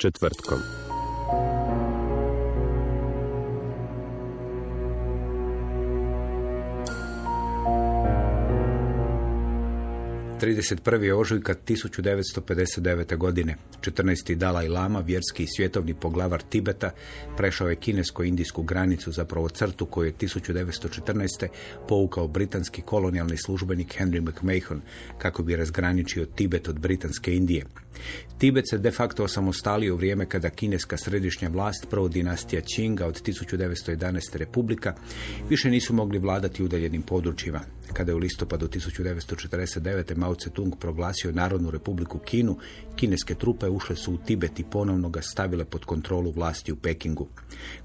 Četvrtkom. Trideset prvi ožujka 1959. godine 14. Dalaj Lama, vjerski i svjetovni poglavar Tibeta, prešao je kinesko-indijsku granicu, zapravo crtu koju je 1914. povukao britanski kolonijalni službenik Henry McMahon kako bi razgraničio Tibet od Britanske Indije. Tibet se de facto osamostalio u vrijeme kada kineska središnja vlast, prvo dinastija Qinga od 1911. republika, više nisu mogli vladati udaljenim područjima. Kada je u listopadu 1949. Mao Tse-tung proglasio Narodnu republiku Kinu, kineske trupe ušle su u Tibet i ponovno ga stavile pod kontrolu vlasti u Pekingu.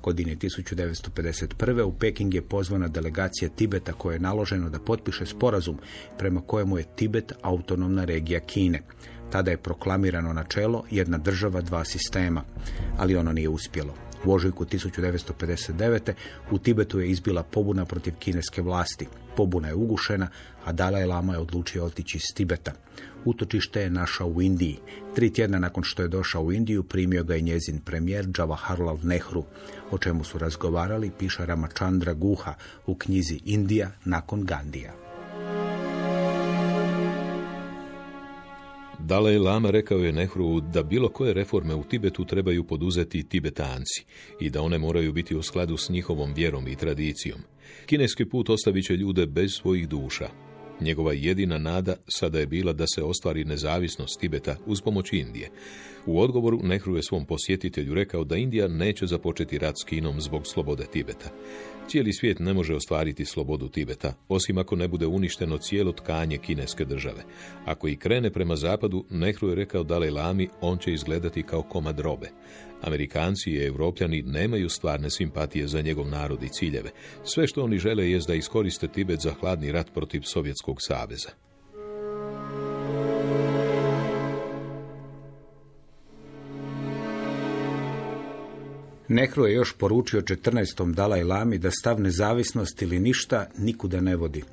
Godine 1951. u Peking je pozvana delegacija Tibeta koja je naloženo da potpiše sporazum prema kojemu je Tibet autonomna regija Kine. Tada je proklamirano načelo jedna država, dva sistema, ali ono nije uspjelo. U ožujku 1959. u Tibetu je izbila pobuna protiv kineske vlasti. Pobuna je ugušena, a Dalaj Lama je odlučio otići iz Tibeta. Utočište je našao u Indiji. Tri tjedna nakon što je došao u Indiju, primio ga je njezin premijer Jawaharlal Nehru, o čemu su razgovarali, piše Ramachandra Guha u knjizi Indija nakon Gandija. Dalaj Lama rekao je Nehru da bilo koje reforme u Tibetu trebaju poduzeti Tibetanci i da one moraju biti u skladu s njihovom vjerom i tradicijom. Kineski put ostavit će ljude bez svojih duša. Njegova jedina nada sada je bila da se ostvari nezavisnost Tibeta uz pomoć Indije. U odgovoru Nehru je svom posjetitelju rekao da Indija neće započeti rat s Kinom zbog slobode Tibeta. Cijeli svijet ne može ostvariti slobodu Tibeta, osim ako ne bude uništeno cijelo tkanje kineske države. Ako i krene prema zapadu, Nehru je rekao Dalaj Lami, on će izgledati kao komad robe. Amerikanci i Evropljani nemaju stvarne simpatije za njegov narod i ciljeve. Sve što oni žele je da iskoriste Tibet za hladni rat protiv Sovjetskog saveza. Nehru je još poručio 14. Dalaj Lami da stav nezavisnost ili ništa nikuda ne vodi.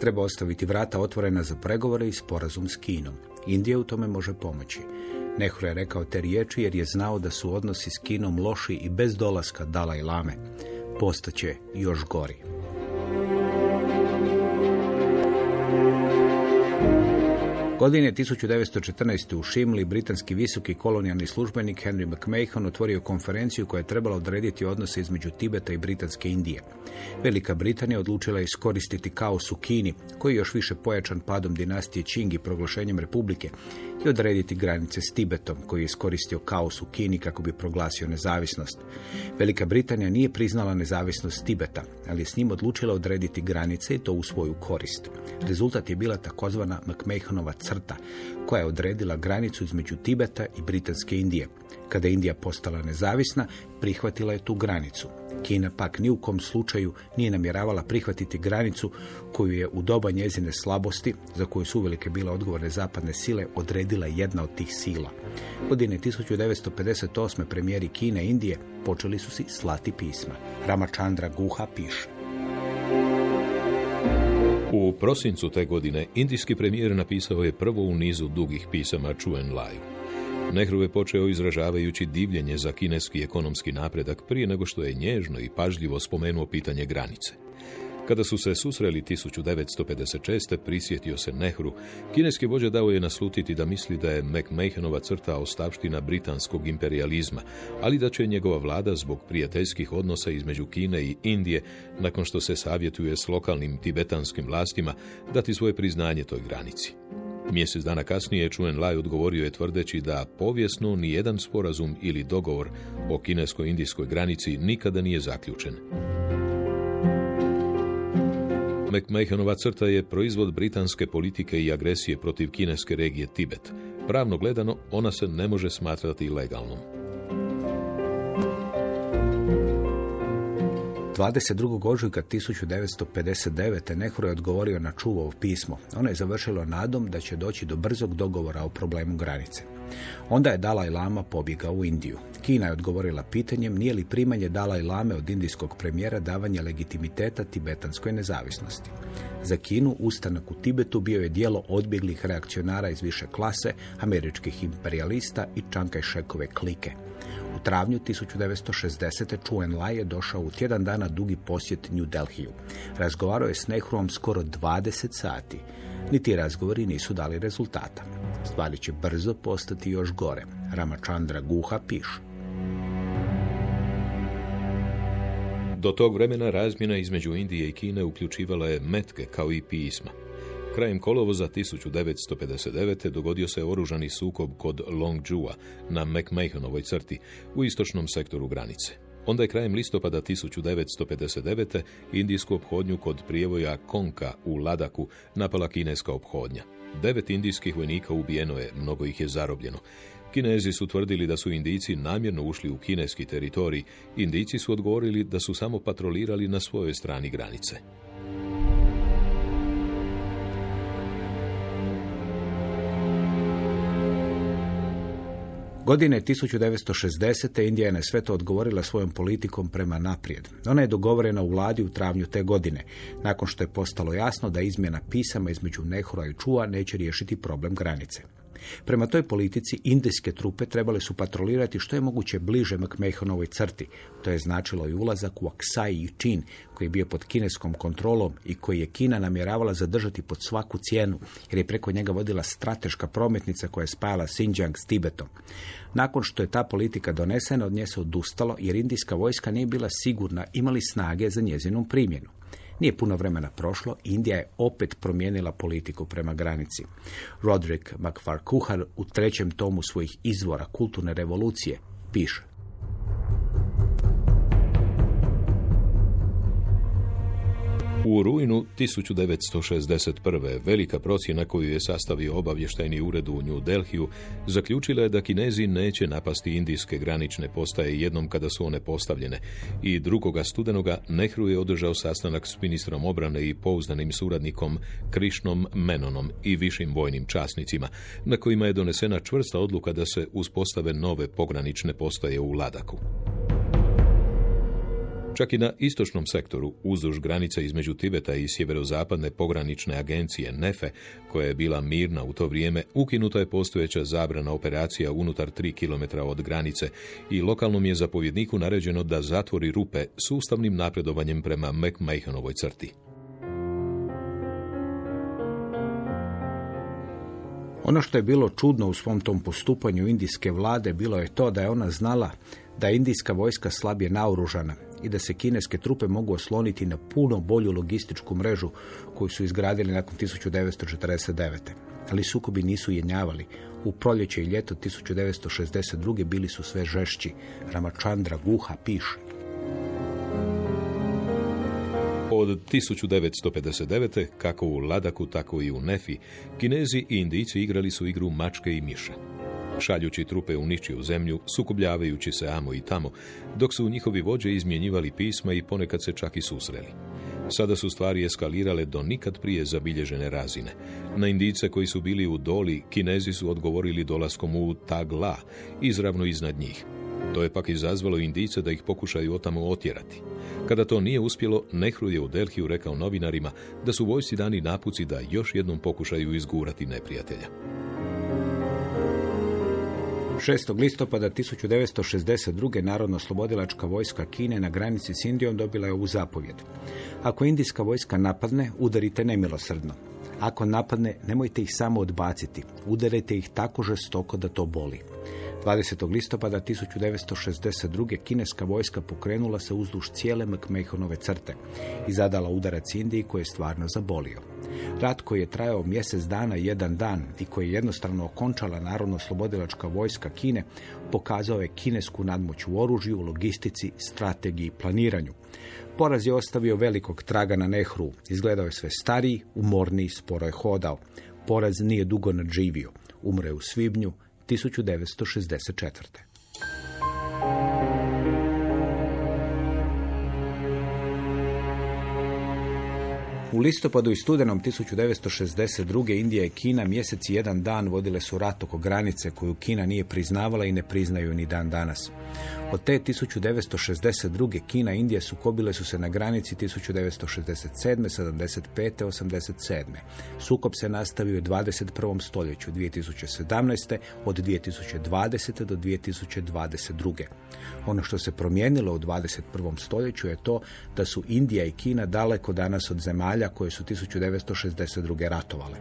Treba ostaviti vrata otvorena za pregovore i sporazum s Kinom. Indija u tome može pomoći. Nehru je rekao te riječi jer je znao da su odnosi s Kinom loši i bez dolaska Dalaj Lame. Postaće još gori. Godine 1914. u Šimli britanski visoki kolonijalni službenik Henry McMahon otvorio konferenciju koja je trebala odrediti odnose između Tibeta i Britanske Indije. Velika Britanija odlučila je iskoristiti kaos u Kini, koji je još više pojačan padom dinastije Qing i proglašenjem republike, i odrediti granice s Tibetom, koji je iskoristio kaos u Kini kako bi proglasio nezavisnost. Velika Britanija nije priznala nezavisnost Tibeta, ali je s njim odlučila odrediti granice i to u svoju korist. Rezultat je bila takozvana McMahonova crta, koja je odredila granicu između Tibeta i Britanske Indije. Kada je Indija postala nezavisna, prihvatila je tu granicu. Kina pak ni u kom slučaju nije namjeravala prihvatiti granicu koju je u doba njezine slabosti, za koju su uvelike bile odgovorne zapadne sile, odredila jedna od tih sila. Godine 1958. premijeri Kine i Indije počeli su si slati pisma. Ramachandra Guha piše. U prosincu te godine indijski premijer napisao je prvo u nizu dugih pisama Chu Enlaiu. Nehru je počeo izražavajući divljenje za kineski ekonomski napredak prije nego što je nježno i pažljivo spomenuo pitanje granice. Kada su se susreli 1956. prisjetio se Nehru, kineski vođa dao je naslutiti da misli da je McMahonova crta ostavština britanskog imperializma, ali da će njegova vlada zbog prijateljskih odnosa između Kine i Indije, nakon što se savjetuje s lokalnim tibetanskim vlastima, dati svoje priznanje toj granici. Mjesec dana kasnije Chuen Lai odgovorio je tvrdeći da povijesno nijedan sporazum ili dogovor o kinesko-indijskoj granici nikada nije zaključen. McMahonova crta je proizvod britanske politike i agresije protiv kineske regije Tibet. Pravno gledano, ona se ne može smatrati legalnom. 22. ožujka 1959. Nehru je odgovorio na čuvovo pismo. Ono je završilo nadom da će doći do brzog dogovora o problemu granice. Onda je Dalaj Lama pobjegao u Indiju. Kina je odgovorila pitanjem nije li primanje Dalaj Lame od indijskog premijera davanje legitimiteta tibetanskoj nezavisnosti. Za Kinu ustanak u Tibetu bio je dijelo odbjeglih reakcionara iz više klase, američkih imperialista i Čankajšekove klike. U travnju 1960. Chuen Lai je došao u tjedan dana dugi posjet New Delhiju. Razgovarao je s Nehruom skoro 20 sati. Niti razgovori nisu dali rezultata. Stvari će brzo postati još gore. Ramachandra Guha piše. Do tog vremena razmjena između Indije i Kine uključivala je metke kao i pisma. Krajem kolovoza 1959. dogodio se oružani sukob kod Longjua na McMahonovoj crti u istočnom sektoru granice. Onda je krajem listopada 1959. indijsku obhodnju kod prijevoja Konka u Ladaku napala kineska obhodnja. Devet indijskih vojnika ubijeno je, mnogo ih je zarobljeno. Kinezi su tvrdili da su Indijci namjerno ušli u kineski teritorij. Indijci su odgovorili da su samo patrolirali na svojoj strani granice. Godine 1960. Indija je na sve to odgovorila svojom politikom prema naprijed. Ona je dogovorena u vladi u travnju te godine, nakon što je postalo jasno da izmjena pisama između Nehura i Čua neće riješiti problem granice. Prema toj politici indijske trupe trebale su patrolirati što je moguće bliže McMahonovoj crti. To je značilo i ulazak u Aksai i Čin, koji je bio pod kineskom kontrolom i koji je Kina namjeravala zadržati pod svaku cijenu, jer je preko njega vodila strateška prometnica koja je spajala Xinjiang s Tibetom. Nakon što je ta politika donesena, od nje se odustalo, jer indijska vojska nije bila sigurna imali snage za njezinu primjenu. Nije puno vremena prošlo, Indija je opet promijenila politiku prema granici. Roderick McFarquhar u trećem tomu svojih izvora kulturne revolucije piše. U rujnu 1961. velika procjena koju je sastavio obavještajni ured u New Delhiju zaključila je da Kinezi neće napasti indijske granične postaje jednom kada su one postavljene i drugoga studenoga Nehru je održao sastanak s ministrom obrane i pouzdanim suradnikom Krišnom Menonom i višim vojnim časnicima, na kojima je donesena čvrsta odluka da se uspostave nove pogranične postaje u Ladaku. Čak i na istočnom sektoru, uzduž granica između Tibeta i sjeverozapadne pogranične agencije NEFE, koja je bila mirna u to vrijeme, ukinuta je postojeća zabrana operacija unutar 3 km od granice i lokalnom je zapovjedniku naređeno da zatvori rupe sustavnim napredovanjem prema McMahonovoj crti. Ono što je bilo čudno u svom tom postupanju indijske vlade bilo je to da je ona znala da indijska vojska slabije naoružana i da se kineske trupe mogu osloniti na puno bolju logističku mrežu koju su izgradili nakon 1949. Ali sukobi nisu jenjavali. U proljeće i ljeto 1962. bili su sve žešći. Ramachandra Guha piše. Od 1959. kako u Ladaku, tako i u Nefi, Kinezi i Indijci igrali su igru mačke i miša šaljući trupe u ničiju zemlju, sukobljavajući se amo i tamo, dok su njihovi vođe izmjenjivali pisma i ponekad se čak i susreli. Sada su stvari eskalirale do nikad prije zabilježene razine. Na indice koji su bili u doli, kinezi su odgovorili dolaskom u Tagla, izravno iznad njih. To je pak izazvalo indice da ih pokušaju otamo otjerati. Kada to nije uspjelo, Nehru je u Delhiju rekao novinarima da su vojsci dani napuci da još jednom pokušaju izgurati neprijatelja. 6. listopada 1962. Narodno-slobodilačka vojska Kine na granici s Indijom dobila je ovu zapovjed. Ako indijska vojska napadne, udarite nemilosrdno. Ako napadne, nemojte ih samo odbaciti. Udarite ih tako žestoko da to boli. 20. listopada 1962. kineska vojska pokrenula se uzduž cijele McMahonove crte i zadala udarac Indiji koji je stvarno zabolio. Rat koji je trajao mjesec dana i jedan dan i koji je jednostavno okončala Narodno-slobodilačka vojska Kine, pokazao je kinesku nadmoć u oružju, logistici, strategiji i planiranju. Poraz je ostavio velikog traga na Nehru. Izgledao je sve stariji, umorniji, sporo je hodao. Poraz nije dugo nadživio. Umre u svibnju 1964. U listopadu i studenom 1962. Indija i Kina mjesec i jedan dan vodile su rat oko granice koju Kina nije priznavala i ne priznaju ni dan danas. Od te 1962. Kina i Indija sukobile su se na granici 1967. 75. 87. Sukob se nastavio u 21. stoljeću 2017. od 2020. do 2022. Ono što se promijenilo u 21. stoljeću je to da su Indija i Kina daleko danas od zemalja koje su 1962. ratovale.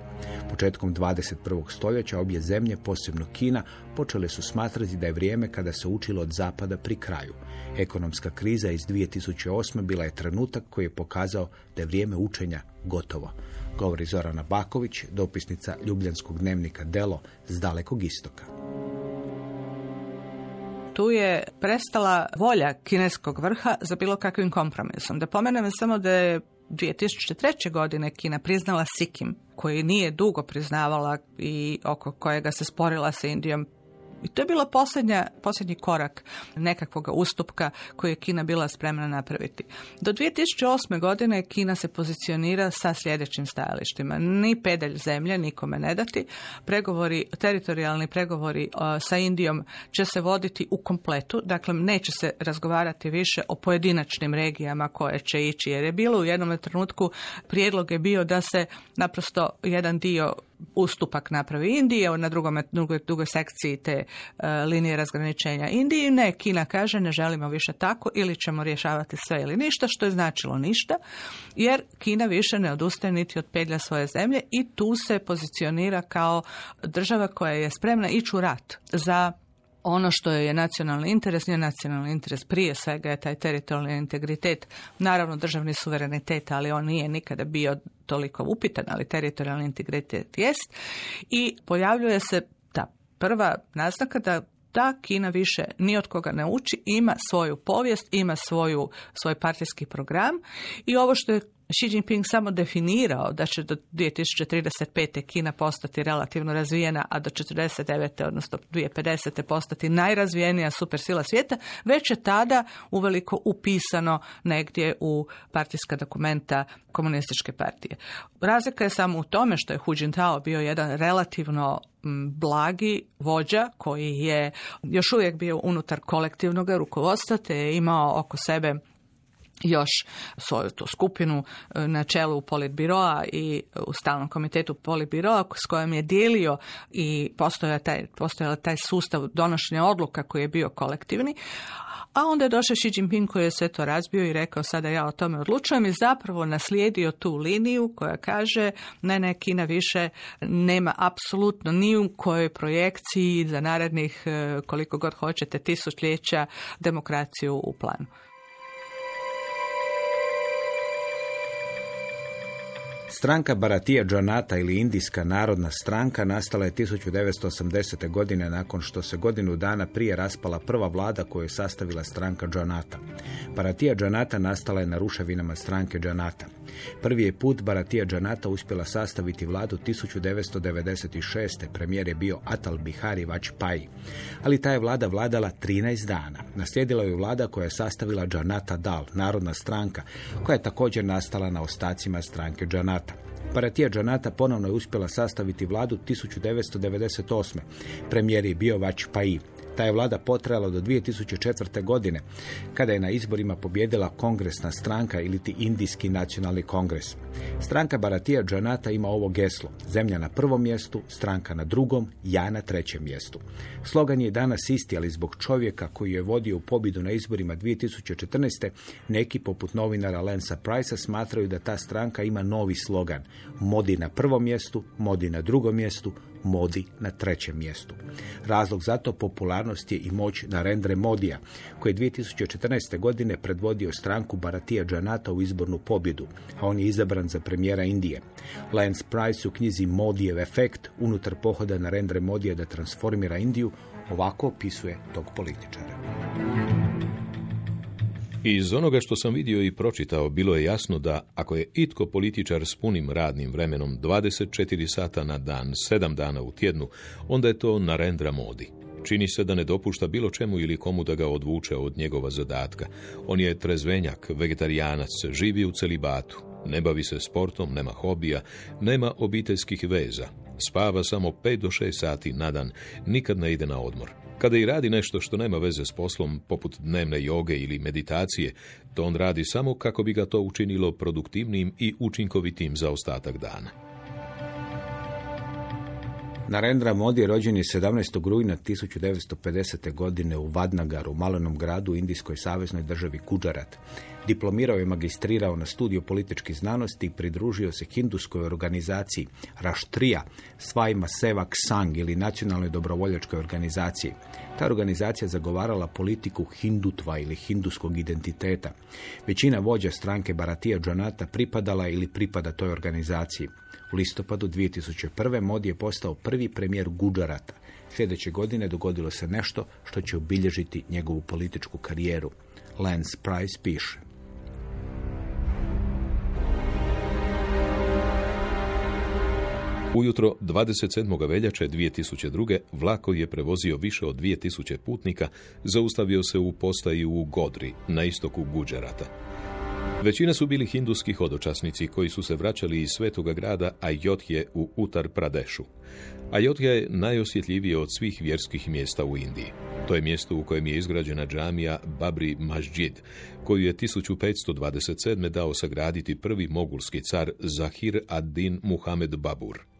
Početkom 21. stoljeća obje zemlje, posebno Kina, počele su smatrati da je vrijeme kada se učilo od zapada pri kraju. Ekonomska kriza iz 2008. bila je trenutak koji je pokazao da je vrijeme učenja gotovo. Govori Zorana Baković, dopisnica Ljubljanskog dnevnika Delo s dalekog istoka. Tu je prestala volja kineskog vrha za bilo kakvim kompromisom. Da pomenem samo da je 2003. godine Kina priznala Sikim, koji nije dugo priznavala i oko kojega se sporila sa Indijom i to je bilo posljednja, posljednji korak nekakvog ustupka koji je Kina bila spremna napraviti. Do 2008. godine Kina se pozicionira sa sljedećim stajalištima. Ni pedalj zemlje nikome ne dati. Pregovori, teritorijalni pregovori sa Indijom će se voditi u kompletu. Dakle, neće se razgovarati više o pojedinačnim regijama koje će ići. Jer je bilo u jednom trenutku prijedlog je bio da se naprosto jedan dio ustupak napravi Indije, na drugome, drugoj, drugoj sekciji te e, linije razgraničenja Indiji. Ne, Kina kaže ne želimo više tako ili ćemo rješavati sve ili ništa, što je značilo ništa, jer Kina više ne odustaje niti od pedlja svoje zemlje i tu se pozicionira kao država koja je spremna ići u rat za ono što je nacionalni interes, nije nacionalni interes prije svega je taj teritorijalni integritet, naravno državni suverenitet, ali on nije nikada bio toliko upitan, ali teritorijalni integritet jest. I pojavljuje se ta prva naznaka da da Kina više ni od koga ne uči, ima svoju povijest, ima svoju, svoj partijski program i ovo što je Xi Jinping samo definirao da će do 2035. Kina postati relativno razvijena, a do 49. odnosno 2050. postati najrazvijenija supersila svijeta, već je tada uveliko upisano negdje u partijska dokumenta komunističke partije. Razlika je samo u tome što je Hu Jintao bio jedan relativno blagi vođa koji je još uvijek bio unutar kolektivnog rukovodstva te je imao oko sebe još svoju tu skupinu e, na čelu politbiroa i u stalnom komitetu politbiroa s kojom je dijelio i postojao taj, postojao taj sustav donošenja odluka koji je bio kolektivni. A onda je došao Xi Jinping koji je sve to razbio i rekao sada ja o tome odlučujem i zapravo naslijedio tu liniju koja kaže ne, ne, Kina više nema apsolutno ni u kojoj projekciji za narednih e, koliko god hoćete tisućljeća demokraciju u planu. Stranka Baratija Džanata ili Indijska narodna stranka nastala je 1980. godine nakon što se godinu dana prije raspala prva vlada koju je sastavila stranka Džanata. Baratija Džanata nastala je na ruševinama stranke Džanata. Prvi je put Baratija Džanata uspjela sastaviti vladu 1996. Premijer je bio Atal Bihari Vajpayee. Ali ta je vlada vladala 13 dana. Naslijedila je vlada koja je sastavila Džanata Dal, narodna stranka, koja je također nastala na ostacima stranke Džanata. Paratija Džanata ponovno je uspjela sastaviti vladu 1998. Premijer je bio Vajpayee. Ta je vlada potrajala do 2004. godine, kada je na izborima pobjedila kongresna stranka ili ti Indijski nacionalni kongres. Stranka Baratija Džanata ima ovo geslo. Zemlja na prvom mjestu, stranka na drugom, ja na trećem mjestu. Slogan je danas isti, ali zbog čovjeka koji je vodio pobjedu na izborima 2014. neki poput novinara Lensa Price smatraju da ta stranka ima novi slogan. Modi na prvom mjestu, modi na drugom mjestu, Modi na trećem mjestu. Razlog za to popularnost je i moć Narendre Modija, koji je 2014. godine predvodio stranku Baratija Džanata u izbornu pobjedu, a on je izabran za premijera Indije. Lance Price u knjizi Modijev efekt unutar pohoda Narendre Modija da transformira Indiju ovako opisuje tog političara. Iz onoga što sam vidio i pročitao, bilo je jasno da ako je itko političar s punim radnim vremenom 24 sata na dan, 7 dana u tjednu, onda je to Narendra Modi. Čini se da ne dopušta bilo čemu ili komu da ga odvuče od njegova zadatka. On je trezvenjak, vegetarijanac, živi u celibatu. Ne bavi se sportom, nema hobija, nema obiteljskih veza. Spava samo 5 do 6 sati na dan, nikad ne ide na odmor. Kada i radi nešto što nema veze s poslom, poput dnevne joge ili meditacije, to on radi samo kako bi ga to učinilo produktivnim i učinkovitim za ostatak dana. Narendra Modi je rođen je 17. rujna 1950. godine u Vadnagaru, malenom gradu u Indijskoj saveznoj državi Gujarat. Diplomirao je magistrirao na studiju političkih znanosti i pridružio se hinduskoj organizaciji Raštrija, Svajma Sevak Sang ili nacionalnoj dobrovoljačkoj organizaciji. Ta organizacija zagovarala politiku hindutva ili hinduskog identiteta. Većina vođa stranke Baratija Džanata pripadala ili pripada toj organizaciji. U listopadu 2001. Modi je postao prvi premijer Guđarata. Sljedeće godine dogodilo se nešto što će obilježiti njegovu političku karijeru. Lance Price piše. Ujutro 27. veljače 2002. vlak koji je prevozio više od 2000 putnika zaustavio se u postaji u Godri, na istoku Guđarata. Većina su bili hinduski hodočasnici koji su se vraćali iz svetoga grada Ajotje u Utar Pradešu. Ajotja je najosjetljivije od svih vjerskih mjesta u Indiji. To je mjesto u kojem je izgrađena džamija Babri Masjid, koju je 1527. dao sagraditi prvi mogulski car Zahir ad-Din Muhammed Babur.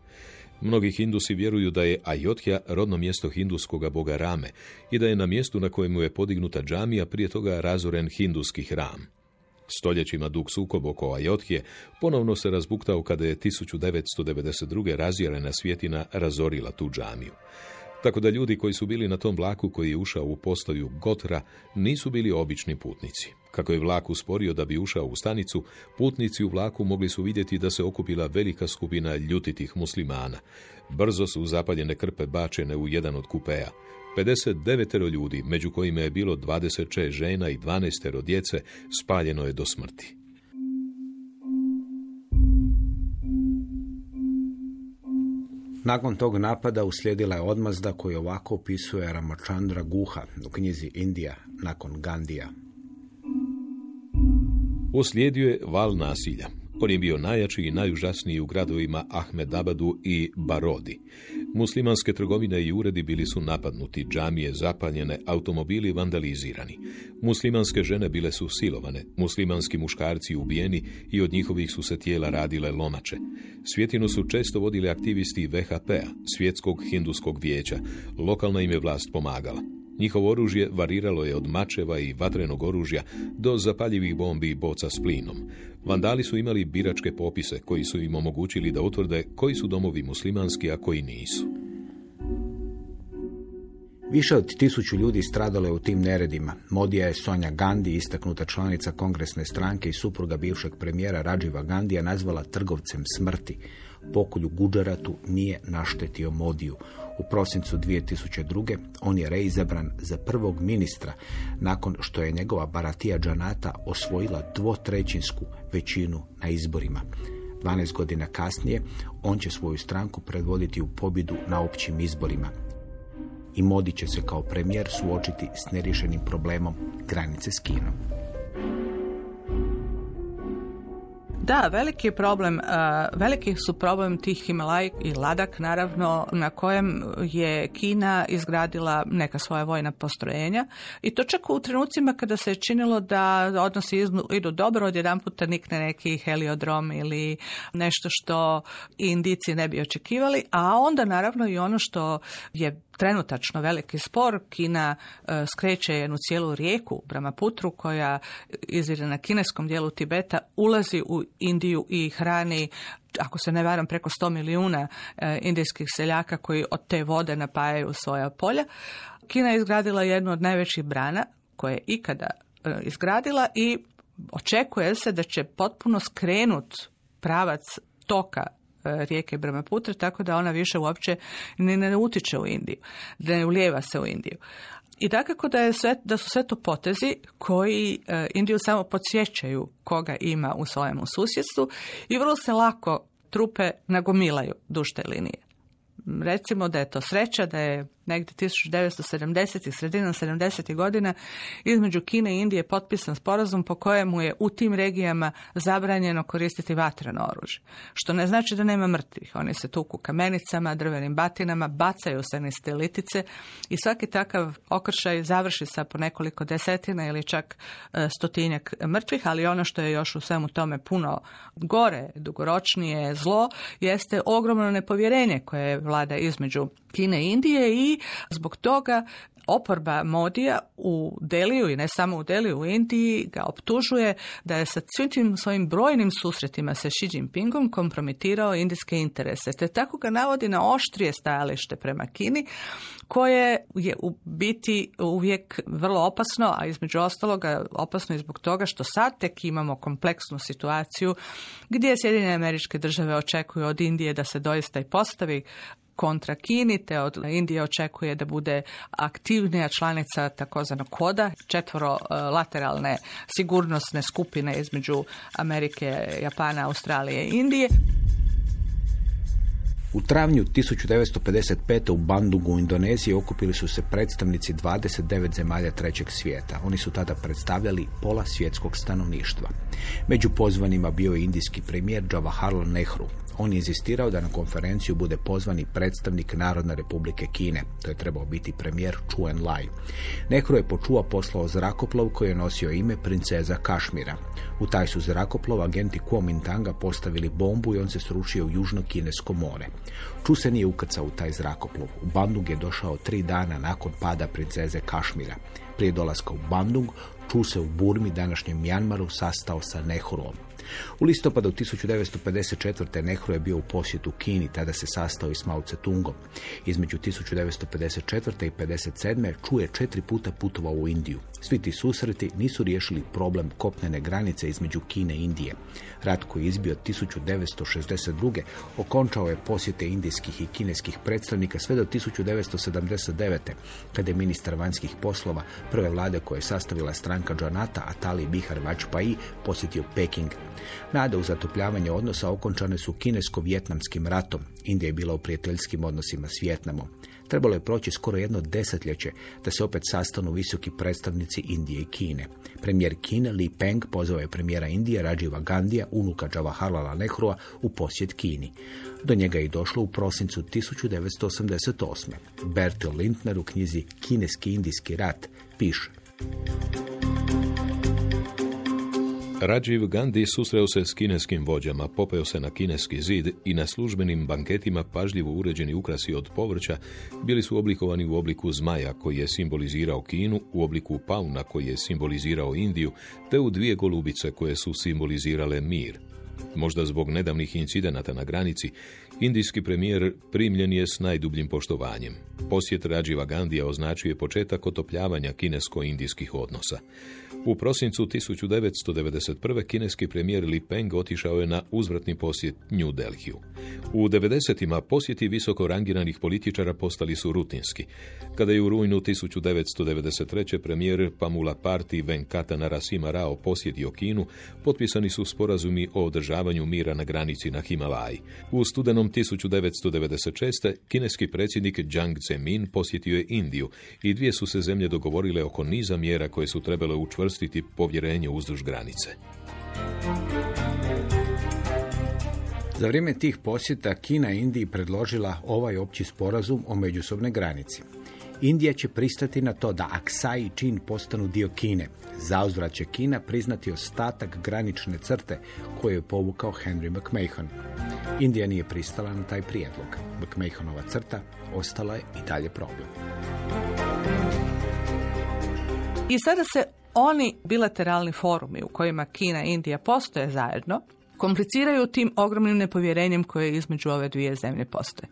Mnogi hindusi vjeruju da je Ajotja rodno mjesto hinduskog boga Rame i da je na mjestu na kojemu je podignuta džamija prije toga razoren hinduski hram. Stoljećima dug sukob oko Ajotje ponovno se razbuktao kada je 1992. razjarena svjetina razorila tu džamiju. Tako da ljudi koji su bili na tom vlaku koji je ušao u postaju Gotra nisu bili obični putnici. Kako je vlak usporio da bi ušao u stanicu, putnici u vlaku mogli su vidjeti da se okupila velika skupina ljutitih muslimana. Brzo su zapaljene krpe bačene u jedan od kupeja. 59 ljudi, među kojima je bilo 26 žena i 12 djece, spaljeno je do smrti. Nakon tog napada uslijedila je odmazda koju ovako opisuje Ramachandra Guha u knjizi Indija nakon Gandija. Uslijedio je val nasilja. On je bio najjači i najužasniji u gradovima Ahmedabadu i Barodi. Muslimanske trgovine i uredi bili su napadnuti, džamije zapaljene, automobili vandalizirani. Muslimanske žene bile su silovane, muslimanski muškarci ubijeni i od njihovih su se tijela radile lomače. Svjetinu su često vodili aktivisti VHP-a, Svjetskog hinduskog vijeća. Lokalna im je vlast pomagala. Njihovo oružje variralo je od mačeva i vatrenog oružja do zapaljivih bombi i boca s plinom. Vandali su imali biračke popise koji su im omogućili da utvrde koji su domovi muslimanski, a koji nisu. Više od tisuću ljudi stradalo je u tim neredima. Modija je Sonja Gandhi, istaknuta članica kongresne stranke i supruga bivšeg premijera Rađiva Gandija, nazvala trgovcem smrti. Pokolju Guđaratu nije naštetio Modiju. U prosincu 2002. on je reizabran za prvog ministra nakon što je njegova Baratija Džanata osvojila dvotrećinsku većinu na izborima. 12 godina kasnije on će svoju stranku predvoditi u pobjedu na općim izborima. I Modi će se kao premijer suočiti s neriješenim problemom granice s Kinom. Da, veliki problem, veliki su problem tih Himalaj i Ladak naravno na kojem je Kina izgradila neka svoja vojna postrojenja. I to čak u trenucima kada se je činilo da odnosi idu dobro, odjedan puta nikne neki heliodrom ili nešto što indici ne bi očekivali, a onda naravno i ono što je trenutačno veliki spor. Kina e, skreće jednu cijelu rijeku Brahmaputru koja izvire na kineskom dijelu Tibeta, ulazi u Indiju i hrani ako se ne varam, preko 100 milijuna e, indijskih seljaka koji od te vode napajaju svoja polja. Kina je izgradila jednu od najvećih brana koje je ikada e, izgradila i očekuje se da će potpuno skrenut pravac toka rijeke Brahmaputra, tako da ona više uopće ni ne utiče u Indiju, da ne ulijeva se u Indiju. I dakako da, je sve, da su sve to potezi koji e, Indiju samo podsjećaju koga ima u svojem susjedstvu i vrlo se lako trupe nagomilaju duž te linije. Recimo da je to sreća da je negdje 1970. i sredinom 70. godina između Kine i Indije potpisan sporazum po kojemu je u tim regijama zabranjeno koristiti vatreno oružje. Što ne znači da nema mrtvih. Oni se tuku kamenicama, drvenim batinama, bacaju se niz te litice i svaki takav okršaj završi sa po nekoliko desetina ili čak e, stotinjak mrtvih, ali ono što je još u svemu tome puno gore, dugoročnije zlo, jeste ogromno nepovjerenje koje vlada između Kine i Indije i zbog toga oporba Modija u Deliju i ne samo u Deliju, u Indiji ga optužuje da je sa svim tim svojim brojnim susretima sa Xi Jinpingom kompromitirao indijske interese, te tako ga navodi na oštrije stajalište prema Kini, koje je u biti uvijek vrlo opasno, a između ostaloga opasno i zbog toga što sad tek imamo kompleksnu situaciju gdje Sjedinjene američke države očekuju od Indije da se doista i postavi kontra Kini, te od Indije očekuje da bude aktivnija članica takozvanog koda, četvoro e, lateralne sigurnosne skupine između Amerike, Japana, Australije i Indije. U travnju 1955. u Bandungu u Indoneziji okupili su se predstavnici 29 zemalja trećeg svijeta. Oni su tada predstavljali pola svjetskog stanovništva. Među pozvanima bio je indijski premijer Jawaharlal Nehru. On je inzistirao da na konferenciju bude pozvani predstavnik Narodne republike Kine. To je trebao biti premijer Chu Enlai. Nehru je počuva poslao zrakoplov koji je nosio ime princeza Kašmira. U taj su zrakoplov agenti Kuomintanga postavili bombu i on se srušio u južno kinesko more. Chu se nije ukrcao u taj zrakoplov. U Bandung je došao tri dana nakon pada princeze Kašmira. Prije dolaska u Bandung, Chu se u Burmi, današnjem Mjanmaru, sastao sa Nehruom. U listopadu 1954. Nehru je bio u posjetu Kini, tada se sastao i s Mao Tse-tungom. Između 1954. i 1957. čuje četiri puta putovao u Indiju. Svi ti susreti nisu riješili problem kopnene granice između Kine i Indije. Rat koji je izbio 1962. okončao je posjete indijskih i kineskih predstavnika sve do 1979. kada je ministar vanjskih poslova prve vlade koje je sastavila stranka Janata, Atali Bihar Vajpayee, posjetio Peking. Nade u zatopljavanje odnosa okončane su kinesko-vjetnamskim ratom. Indija je bila u prijateljskim odnosima s Vjetnamom. Trebalo je proći skoro jedno desetljeće da se opet sastanu visoki predstavnici Indije i Kine. Premijer Kine Li Peng pozvao je premijera Indije Rajiva Gandija, unuka Jawaharlala Nehrua, u posjet Kini. Do njega je došlo u prosincu 1988. Bertil Lindner u knjizi Kineski indijski rat piše Rajiv Gandhi susreo se s kineskim vođama, popeo se na kineski zid i na službenim banketima pažljivo uređeni ukrasi od povrća bili su oblikovani u obliku zmaja koji je simbolizirao Kinu, u obliku pauna koji je simbolizirao Indiju, te u dvije golubice koje su simbolizirale mir. Možda zbog nedavnih incidenata na granici, indijski premijer primljen je s najdubljim poštovanjem. Posjet Rajiva Gandija označuje početak otopljavanja kinesko-indijskih odnosa. U prosincu 1991. kineski premijer Li Peng otišao je na uzvratni posjet New Delhiju. U 90. posjeti visoko rangiranih političara postali su rutinski. Kada je u rujnu 1993. premijer Pamula Parti Venkata Narasima Rao posjetio Kinu, potpisani su sporazumi o održavanju mira na granici na Himalaji. U studenom 1996. kineski predsjednik Jiang Zemin posjetio je Indiju i dvije su se zemlje dogovorile oko niza mjera koje su trebale učvrstiti povjerenje uzduž granice. Za vrijeme tih posjeta Kina je Indiji predložila ovaj opći sporazum o međusobnoj granici. Indija će pristati na to da Aksai i Čin postanu dio Kine. Zauzvrat će Kina priznati ostatak granične crte koju je povukao Henry McMahon. Indija nije pristala na taj prijedlog. McMahonova crta ostala je i dalje problem. I sada se oni bilateralni forumi u kojima Kina i Indija postoje zajedno kompliciraju tim ogromnim nepovjerenjem koje između ove dvije zemlje postoje.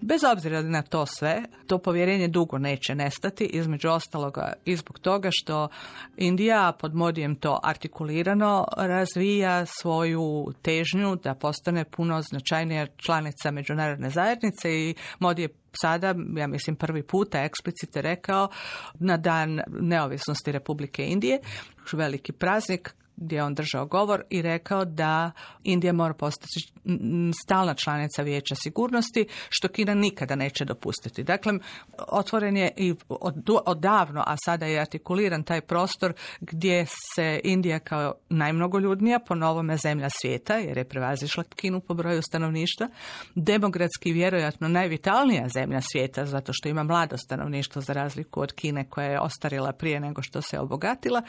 Bez obzira na to sve, to povjerenje dugo neće nestati, između ostaloga i zbog toga što Indija pod Modijem to artikulirano razvija svoju težnju da postane puno značajnija članica međunarodne zajednice i Modi je sada, ja mislim prvi puta eksplicite rekao na dan neovisnosti Republike Indije, veliki praznik gdje je on držao govor i rekao da Indija mora postati stalna članica Vijeća sigurnosti, što Kina nikada neće dopustiti. Dakle, otvoren je i odavno, a sada je artikuliran taj prostor gdje se Indija kao najmnogoljudnija, po novome zemlja svijeta, jer je prevazišla Kinu po broju stanovništva, demografski vjerojatno najvitalnija zemlja svijeta, zato što ima mlado stanovništvo za razliku od Kine koja je ostarila prije nego što se obogatila,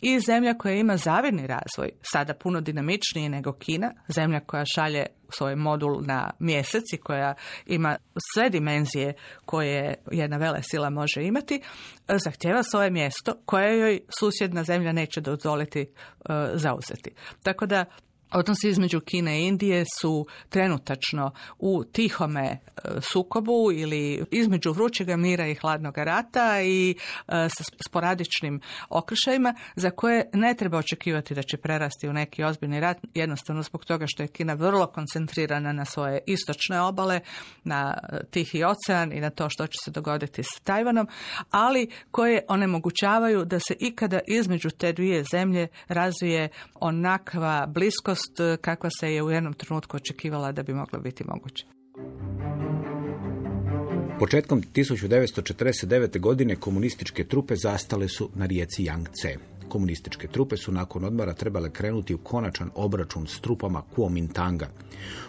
i zemlja koja ima zavidni razvoj, sada puno dinamičniji nego Kina, zemlja koja šalje svoj modul na mjesec i koja ima sve dimenzije koje jedna vele sila može imati, zahtjeva svoje mjesto koje joj susjedna zemlja neće dozvoliti uh, zauzeti. Tako da Odnosi između Kine i Indije su trenutačno u tihome e, sukobu ili između vrućega mira i hladnog rata i e, sa sporadičnim okršajima za koje ne treba očekivati da će prerasti u neki ozbiljni rat, jednostavno zbog toga što je Kina vrlo koncentrirana na svoje istočne obale, na e, Tihi ocean i na to što će se dogoditi s Tajvanom, ali koje onemogućavaju da se ikada između te dvije zemlje razvije onakva bliskost E, kakva se je u jednom trenutku očekivala da bi mogla biti moguće. Početkom 1949. godine komunističke trupe zastale su na rijeci Yangtze. Komunističke trupe su nakon odmora trebale krenuti u konačan obračun s trupama Kuomintanga.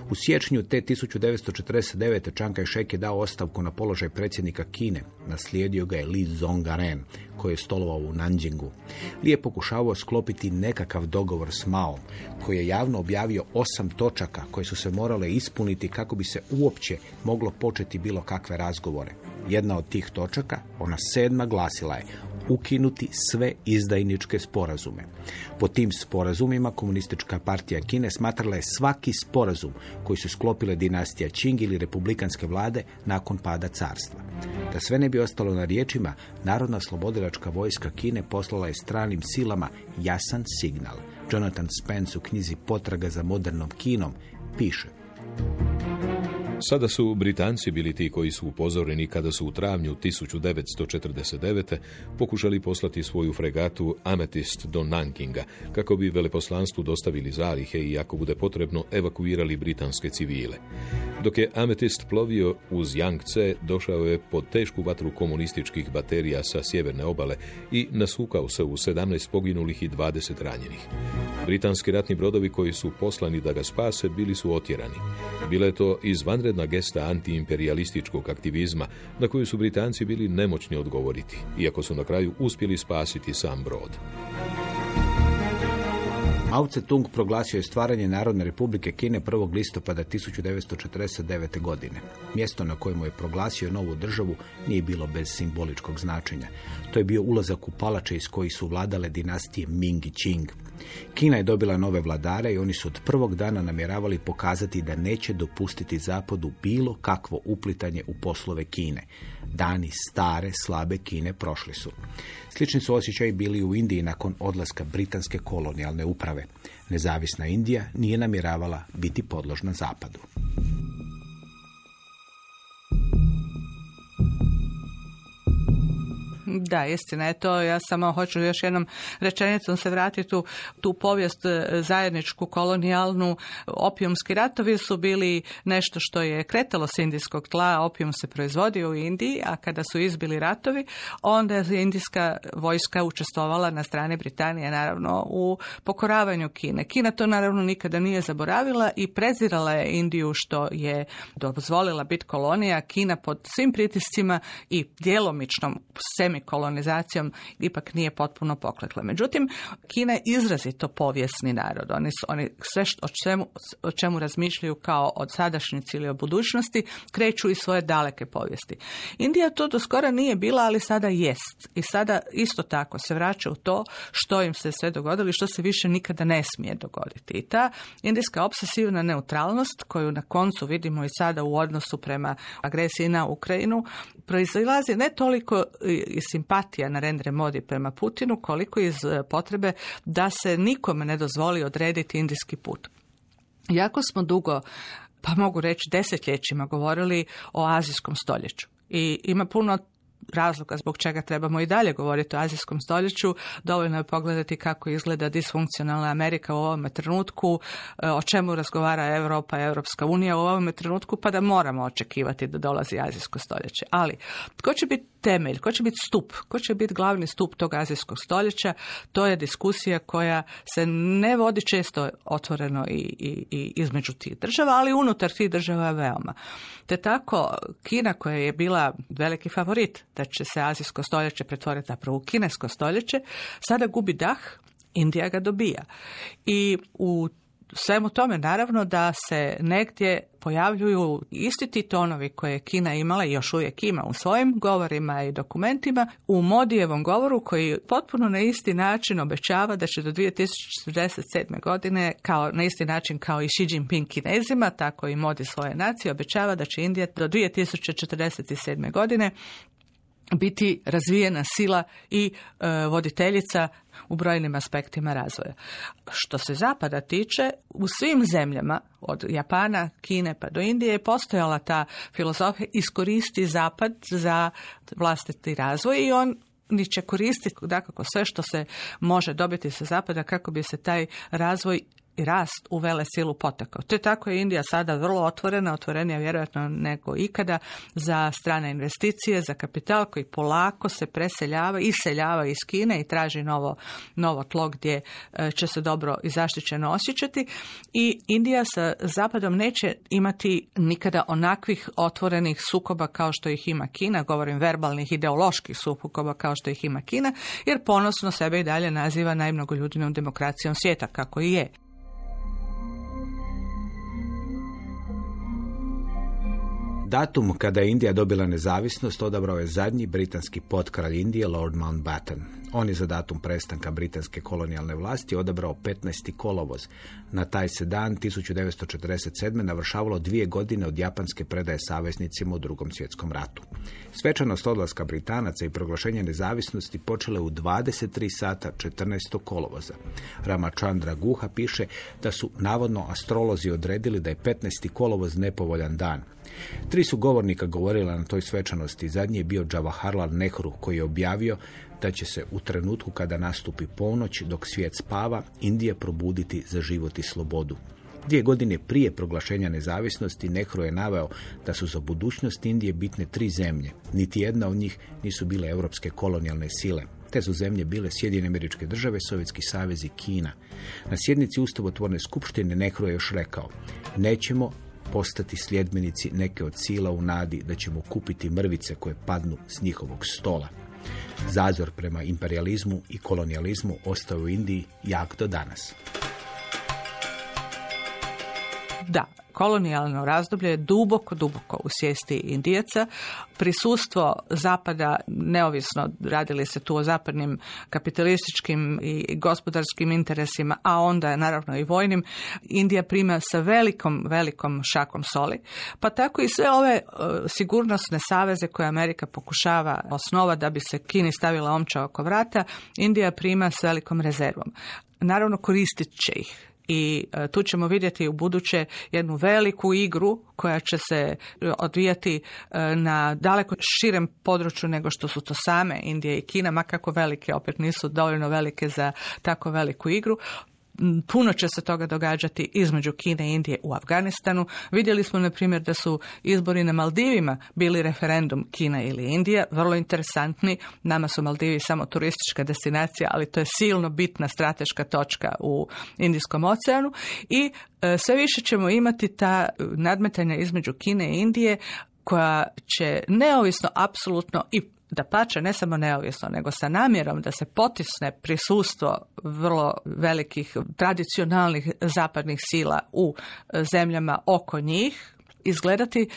U siječnju te 1949. Čanka Šek je dao ostavku na položaj predsjednika Kine. Naslijedio ga je Li Zongaren, koji je stolovao u Nanjingu. Li je pokušavao sklopiti nekakav dogovor s Mao, koji je javno objavio osam točaka koje su se morale ispuniti kako bi se uopće moglo početi bilo kakve razgovore. Jedna od tih točaka, ona sedma, glasila je ukinuti sve izdajničke sporazume. Po tim sporazumima komunistička partija Kine smatrala je svaki sporazum koji su sklopile dinastija Qing ili republikanske vlade nakon pada carstva. Da sve ne bi ostalo na riječima, Narodna slobodilačka vojska Kine poslala je stranim silama jasan signal. Jonathan Spence u knjizi Potraga za modernom Kinom piše Sada su Britanci bili ti koji su upozoreni kada su u travnju 1949. pokušali poslati svoju fregatu Ametist do Nankinga, kako bi veleposlanstvu dostavili zalihe i ako bude potrebno evakuirali britanske civile. Dok je Ametist plovio uz Yangtze, došao je pod tešku vatru komunističkih baterija sa sjeverne obale i nasukao se u 17 poginulih i 20 ranjenih. Britanski ratni brodovi koji su poslani da ga spase bili su otjerani. Bila je to izvanredna gesta antiimperialističkog aktivizma na koju su Britanci bili nemoćni odgovoriti, iako su na kraju uspjeli spasiti sam brod. Mao Tse-tung proglasio je stvaranje Narodne republike Kine 1. listopada 1949. godine. Mjesto na kojemu je proglasio novu državu nije bilo bez simboličkog značenja. To je bio ulazak u palače iz kojih su vladale dinastije Ming i Qing. Kina je dobila nove vladare i oni su od prvog dana namjeravali pokazati da neće dopustiti Zapadu bilo kakvo uplitanje u poslove Kine. Dani stare, slabe Kine prošli su. Slični su osjećaji bili u Indiji nakon odlaska britanske kolonijalne uprave. Nezavisna Indija nije namjeravala biti podložna Zapadu. Da, istina je to. Ja samo hoću još jednom rečenicom se vratiti u tu povijest e, zajedničku, kolonijalnu. Opijumski ratovi su bili nešto što je kretalo s indijskog tla. Opijum se proizvodio u Indiji, a kada su izbili ratovi, onda je indijska vojska učestvovala na strani Britanije, naravno, u pokoravanju Kine. Kina to naravno nikada nije zaboravila i prezirala je Indiju što je dozvolila biti kolonija. Kina pod svim pritiscima i djelomičnom semikolonizacijom ipak nije potpuno poklekla. Međutim, Kina je izrazito povijesni narod. Oni, oni sve što, o, čemu, o čemu razmišljaju kao od sadašnjici ili o budućnosti kreću iz svoje daleke povijesti. Indija to do skora nije bila, ali sada jest. I sada isto tako se vraća u to što im se sve dogodilo i što se više nikada ne smije dogoditi. I ta indijska obsesivna neutralnost koju na koncu vidimo i sada u odnosu prema agresiji na Ukrajinu proizlazi ne toliko iz simpatija na rendre Modi prema Putinu, koliko iz potrebe da se nikome ne dozvoli odrediti indijski put. Jako smo dugo, pa mogu reći desetljećima, govorili o azijskom stoljeću. I ima puno razloga zbog čega trebamo i dalje govoriti o azijskom stoljeću. Dovoljno je pogledati kako izgleda disfunkcionalna Amerika u ovome trenutku, e, o čemu razgovara Europa i Europska unija u ovome trenutku, pa da moramo očekivati da dolazi azijsko stoljeće. Ali, tko će biti temelj, ko će biti stup, ko će biti glavni stup tog azijskog stoljeća, to je diskusija koja se ne vodi često otvoreno i, i, i između tih država, ali unutar tih država veoma. Te tako Kina koja je bila veliki favorit da će se azijsko stoljeće pretvoriti zapravo u kinesko stoljeće, sada gubi dah, Indija ga dobija. I u svemu tome naravno da se negdje pojavljuju isti ti tonovi koje je Kina imala i još uvijek ima u svojim govorima i dokumentima u Modijevom govoru koji potpuno na isti način obećava da će do 2047. godine kao na isti način kao i Xi Jinping kinezima, tako i Modi svoje nacije obećava da će Indija do 2047. godine biti razvijena sila i e, voditeljica u brojnim aspektima razvoja. Što se zapada tiče, u svim zemljama, od Japana, Kine pa do Indije, je postojala ta filozofija iskoristi zapad za vlastiti razvoj i on ni će koristiti dakako sve što se može dobiti sa zapada kako bi se taj razvoj i rast u vele silu potekao. Te tako je Indija sada vrlo otvorena, otvorenija vjerojatno nego ikada za strane investicije, za kapital koji polako se preseljava, iseljava iz Kine i traži novo, novo tlo gdje e, će se dobro i zaštićeno osjećati. I Indija sa Zapadom neće imati nikada onakvih otvorenih sukoba kao što ih ima Kina, govorim verbalnih ideoloških sukoba kao što ih ima Kina, jer ponosno sebe i dalje naziva najmnogoljudinom demokracijom svijeta, kako i je. Datum kada je Indija dobila nezavisnost odabrao je zadnji britanski potkralj Indije, Lord Mountbatten. On je za datum prestanka britanske kolonijalne vlasti odabrao 15. kolovoz. Na taj se dan 1947. navršavalo dvije godine od japanske predaje saveznicima u drugom svjetskom ratu. Svečanost odlaska Britanaca i proglašenje nezavisnosti počele u 23 sata 14. kolovoza. Ramachandra Guha piše da su navodno astrolozi odredili da je 15. kolovoz nepovoljan dan. Tri su govornika govorila na toj svečanosti. Zadnji je bio Jawaharlal Nehru koji je objavio da će se u trenutku kada nastupi ponoć dok svijet spava Indija probuditi za život i slobodu. Dvije godine prije proglašenja nezavisnosti Nehru je naveo da su za budućnost Indije bitne tri zemlje. Niti jedna od njih nisu bile europske kolonijalne sile. Te su zemlje bile Sjedinjene američke države, Sovjetski savez i Kina. Na sjednici Ustavotvorne skupštine Nehru je još rekao nećemo postati sljedbenici neke od sila u nadi da ćemo kupiti mrvice koje padnu s njihovog stola. Zazor prema imperializmu i kolonijalizmu ostao u Indiji jak do danas. Da, kolonijalno razdoblje je duboko, duboko u svijesti Indijaca. Prisustvo Zapada, neovisno radili se tu o zapadnim kapitalističkim i gospodarskim interesima, a onda naravno i vojnim, Indija prima sa velikom, velikom šakom soli. Pa tako i sve ove e, sigurnosne saveze koje Amerika pokušava osnova da bi se Kini stavila omča oko vrata, Indija prima s velikom rezervom. Naravno koristit će ih I e, tu ćemo vidjeti u buduće jednu veliku igru koja će se e, odvijati e, na daleko širem području nego što su to same Indije i Kina, ma kako velike, opet nisu dovoljno velike za tako veliku igru puno će se toga događati između Kine i Indije u Afganistanu. Vidjeli smo, na primjer, da su izbori na Maldivima bili referendum Kina ili Indija, vrlo interesantni. Nama su Maldivi samo turistička destinacija, ali to je silno bitna strateška točka u Indijskom oceanu i e, sve više ćemo imati ta nadmetanja između Kine i Indije koja će neovisno apsolutno i da pače ne samo neovisno, nego sa namjerom da se potisne prisustvo vrlo velikih tradicionalnih zapadnih sila u zemljama oko njih, izgledati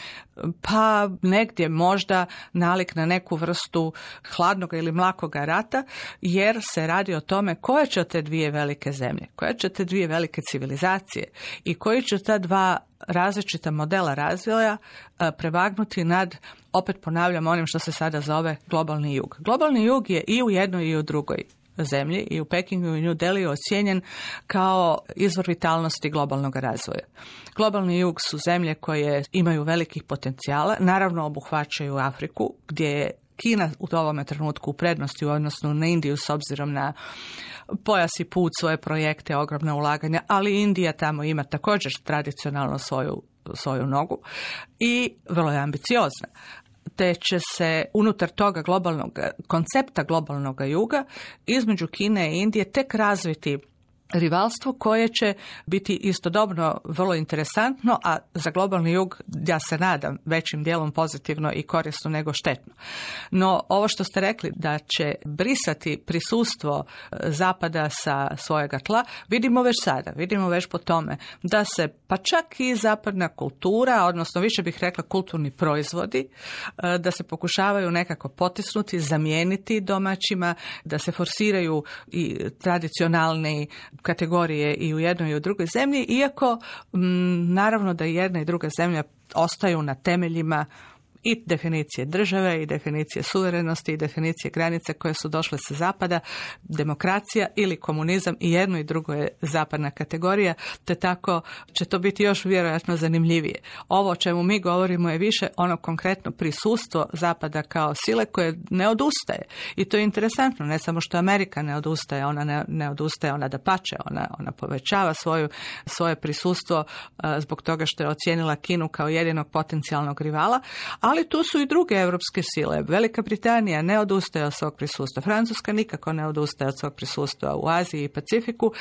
pa negdje možda nalik na neku vrstu hladnog ili mlakoga rata jer se radi o tome koje će te dvije velike zemlje, koje će te dvije velike civilizacije i koji će ta dva različita modela razvoja e, prevagnuti nad, opet ponavljam, onim što se sada zove globalni jug. Globalni jug je i u jednoj i u drugoj zemlji i u Pekingu i New Delhi ocjenjen kao izvor vitalnosti globalnog razvoja. Globalni jug su zemlje koje imaju velikih potencijala, naravno obuhvaćaju Afriku gdje je Kina u ovome trenutku u prednosti u odnosu na Indiju s obzirom na pojas i put, svoje projekte, ogromna ulaganja, ali Indija tamo ima također tradicionalno svoju svoju nogu i vrlo je ambiciozna te će se unutar toga globalnog koncepta globalnog juga između Kine i Indije tek razviti rivalstvo koje će biti istodobno vrlo interesantno, a za globalni jug ja se nadam većim dijelom pozitivno i korisno nego štetno. No ovo što ste rekli da će brisati prisustvo e, zapada sa svojega tla, vidimo već sada, vidimo već po tome da se pa čak i zapadna kultura, odnosno više bih rekla kulturni proizvodi, e, da se pokušavaju nekako potisnuti, zamijeniti domaćima, da se forsiraju i tradicionalni kategorije i u jednoj i u drugoj zemlji, iako naravno da jedna i druga zemlja ostaju na temeljima i definicije države i definicije suverenosti i definicije granice koje su došle sa zapada, demokracija ili komunizam i jedno i drugo je zapadna kategorija, te tako će to biti još vjerojatno zanimljivije. Ovo o čemu mi govorimo je više ono konkretno prisustvo zapada kao sile koje ne odustaje. I to je interesantno, ne samo što Amerika ne odustaje, ona ne, ne odustaje, ona da pače, ona, ona povećava svoju, svoje prisustvo zbog toga što je ocijenila Kinu kao jedinog potencijalnog rivala, a ali tu su i druge europske sile. Velika Britanija ne odustaje od svog prisustva. Francuska nikako ne odustaje od svog prisustva u Aziji i Pacifiku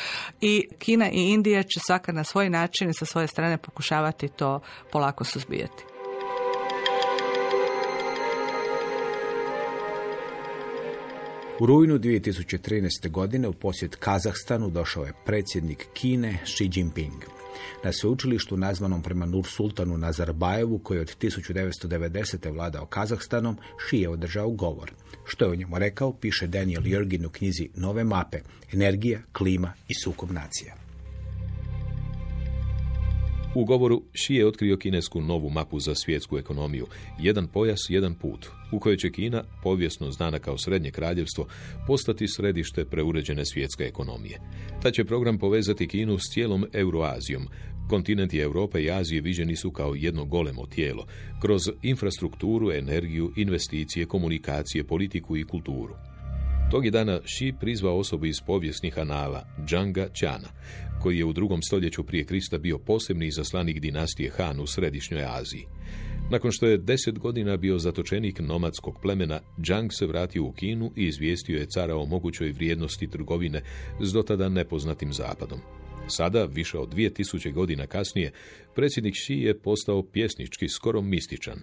i Kina i Indija će svaka na svoj način i sa svoje strane pokušavati to polako suzbijati. U rujnu 2013. godine u posjet Kazahstanu došao je predsjednik Kine Xi Jinping na sveučilištu nazvanom prema Nur Sultanu Nazarbajevu koji od 1990. vladao Kazahstanom, Ši je održao govor. Što je o njemu rekao, piše Daniel Jurgin u knjizi Nove mape, energija, klima i sukob nacija. U govoru Xi je otkrio kinesku novu mapu za svjetsku ekonomiju, jedan pojas, jedan put, u kojoj će Kina, povijesno znana kao srednje kraljevstvo, postati središte preuređene svjetske ekonomije. Ta će program povezati Kinu s cijelom Euroazijom. Kontinenti Europe i Azije viđeni su kao jedno golemo tijelo, kroz infrastrukturu, energiju, investicije, komunikacije, politiku i kulturu. Tog je dana Xi prizvao osobu iz povijesnih anala, Džanga Čana, koji je u drugom stoljeću prije Krista bio posebni izaslanik dinastije Han u Središnjoj Aziji. Nakon što je deset godina bio zatočenik nomadskog plemena, Džang se vratio u Kinu i izvijestio je cara o mogućoj vrijednosti trgovine s dotada nepoznatim zapadom. Sada, više od dvije tisuće godina kasnije, predsjednik Xi je postao pjesnički, skoro mističan.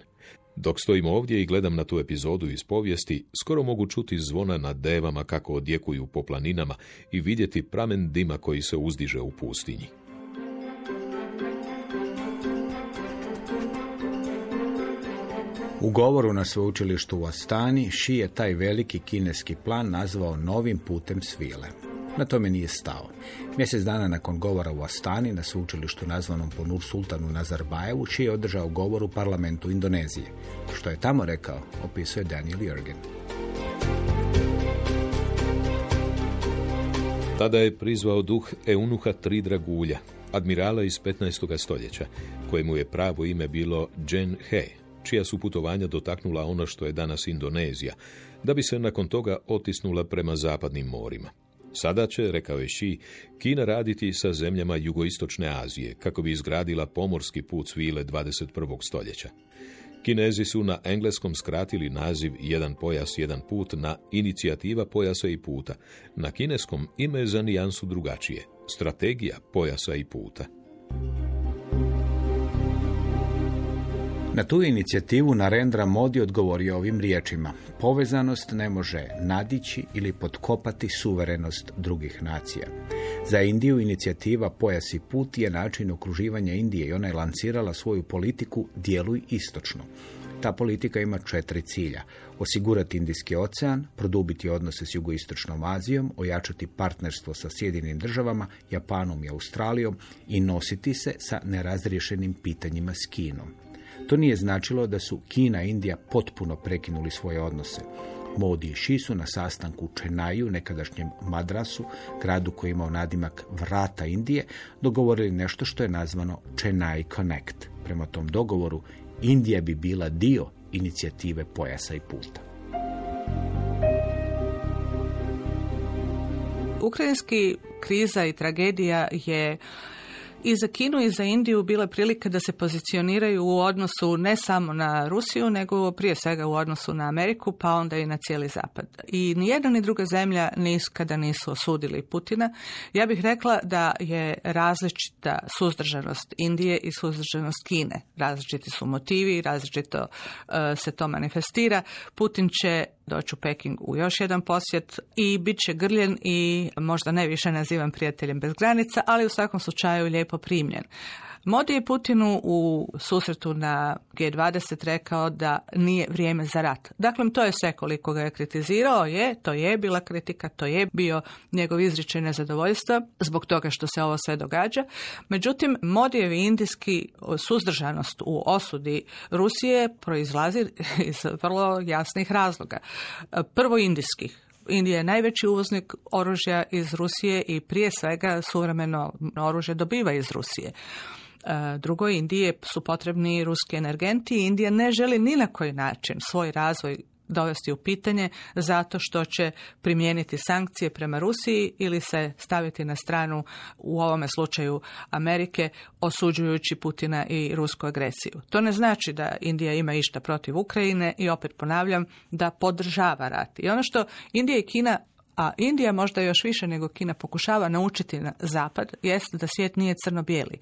Dok stojim ovdje i gledam na tu epizodu iz povijesti, skoro mogu čuti zvona na devama kako odjekuju po planinama i vidjeti pramen dima koji se uzdiže u pustinji. U govoru na sveučilištu u Astani, Ši je taj veliki kineski plan nazvao novim putem svile. Na tome nije stao. Mjesec dana nakon govora u Astani na sveučilištu nazvanom po Nur Sultanu Nazarbajevu, čiji je održao govor u parlamentu Indonezije. Što je tamo rekao, opisuje Daniel Jurgen. Tada je prizvao duh Eunuha Tri Dragulja, admirala iz 15. stoljeća, kojemu je pravo ime bilo Jen He, čija su putovanja dotaknula ono što je danas Indonezija, da bi se nakon toga otisnula prema zapadnim morima. Sada će, rekao je Xi, Kina raditi sa zemljama jugoistočne Azije, kako bi izgradila pomorski put svile 21. stoljeća. Kinezi su na engleskom skratili naziv Jedan pojas, jedan put na inicijativa pojasa i puta. Na kineskom ime za nijansu drugačije. Strategija pojasa i puta. Na tu inicijativu Narendra Modi odgovorio ovim riječima. Povezanost ne može nadići ili potkopati suverenost drugih nacija. Za Indiju inicijativa Pojas i put je način okruživanja Indije i ona je lancirala svoju politiku Djeluj istočno. Ta politika ima četiri cilja. Osigurati Indijski ocean, produbiti odnose s jugoistočnom Azijom, ojačati partnerstvo sa Sjedinim državama, Japanom i Australijom i nositi se sa nerazriješenim pitanjima s Kinom. To nije značilo da su Kina i Indija potpuno prekinuli svoje odnose. Modi i Shi su na sastanku u Čenaju, nekadašnjem Madrasu, gradu koji je imao nadimak vrata Indije, dogovorili nešto što je nazvano Chennai Connect. Prema tom dogovoru Indija bi bila dio inicijative pojasa i puta. Ukrajinski kriza i tragedija je i za Kinu i za Indiju bile prilike da se pozicioniraju u odnosu ne samo na Rusiju, nego prije svega u odnosu na Ameriku, pa onda i na cijeli zapad. I ni jedna ni druga zemlja nis kada nisu osudili Putina. Ja bih rekla da je različita suzdržanost Indije i suzdržanost Kine. Različiti su motivi, različito e, se to manifestira. Putin će doći u Peking u još jedan posjet i bit će grljen i možda ne više nazivan prijateljem bez granica, ali u svakom slučaju lijepo primljen. Modi je Putinu u susretu na G20 rekao da nije vrijeme za rat. Dakle, to je sve koliko ga je kritizirao, je, to je bila kritika, to je bio njegov izričaj nezadovoljstva zbog toga što se ovo sve događa. Međutim, Modijevi indijski suzdržanost u osudi Rusije proizlazi iz vrlo jasnih razloga. Prvo indijskih, Indija je najveći uvoznik oružja iz Rusije i prije svega suvremeno oružje dobiva iz Rusije. E, drugo, Indije su potrebni ruski energenti i Indija ne želi ni na koji način svoj razvoj dovesti u pitanje zato što će primijeniti sankcije prema Rusiji ili se staviti na stranu u ovome slučaju Amerike osuđujući Putina i rusku agresiju. To ne znači da Indija ima išta protiv Ukrajine i opet ponavljam da podržava rat. I ono što Indija i Kina a Indija možda još više nego Kina pokušava naučiti na zapad, jest da svijet nije crno-bijeli.